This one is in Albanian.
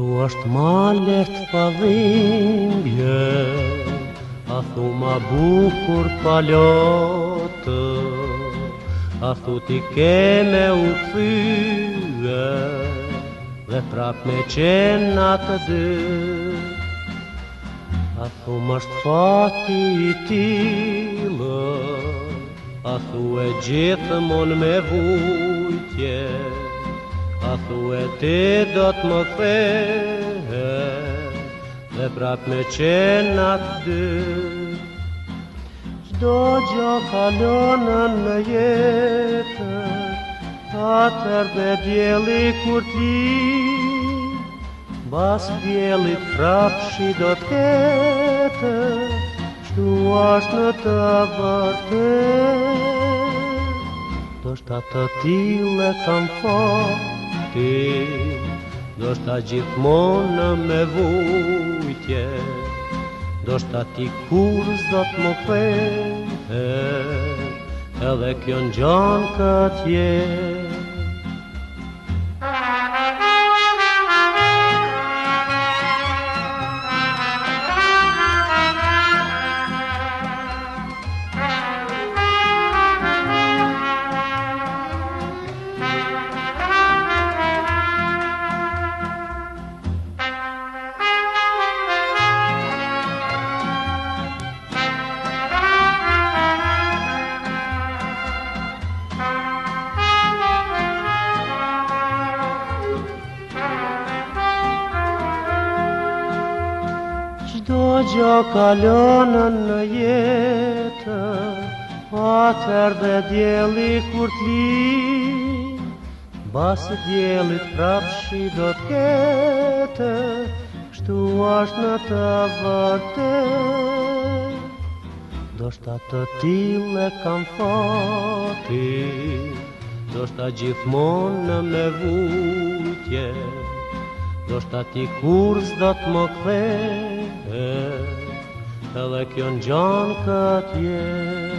thu është ma lërtë pa dhimbje A thu ma bukur pa lotë A thu ti keme u këfyë Dhe prap me qenë atë dy A thu ma është fati i timë A thu e gjithë mon me vujtje A thu e ti do të më kthe Dhe prap me qenë atë dy Qdo gjo kalonën në jetë Ta tër dhe djeli kur ti Bas djeli të prapë shi do të ketë Qdo ashtë në të vërte Do shta të tjilë e të ti Do shta gjithmonë me vujtje Do shta ti kur zdo të më kvehe Edhe kjo në gjonë këtje Shdo gjo kalonën në jetë Atër dhe djeli kur t'li Basë djeli t'prapshi do t'kete Shtu ashtë në të vërte Do shta të tile kam fati Do shta gjithmonë me vujtje Do shta ti kur zdo t'më kvej e, edhe kjo në gjonë këtë jetë.